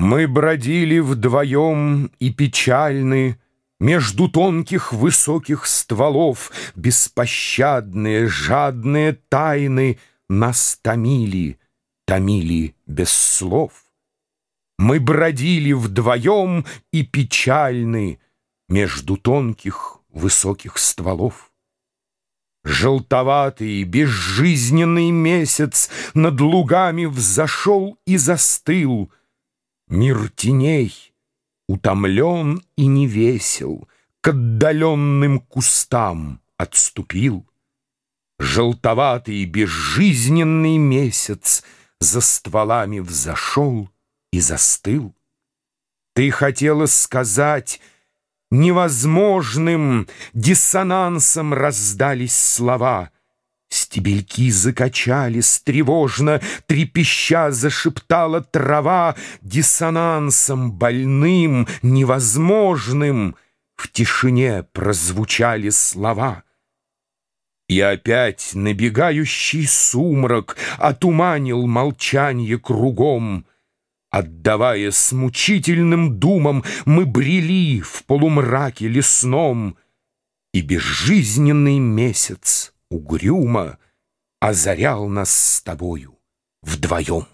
Мы бродили вдвоем и печальны Между тонких высоких стволов Беспощадные, жадные тайны Нас томили, томили без слов. Мы бродили вдвоем и печальны Между тонких высоких стволов. Желтоватый, безжизненный месяц Над лугами взошел и застыл — Мир теней, утомлен и невесел, К отдаленным кустам отступил. Желтоватый безжизненный месяц За стволами взошел и застыл. Ты хотела сказать, невозможным Диссонансом раздались слова — Стебельки закачались тревожно, Трепеща зашептала трава Диссонансом больным, невозможным В тишине прозвучали слова. И опять набегающий сумрак Отуманил молчанье кругом. Отдавая с мучительным думам, Мы брели в полумраке лесном, И безжизненный месяц угрюмо озарял нас с тобою вдвоем.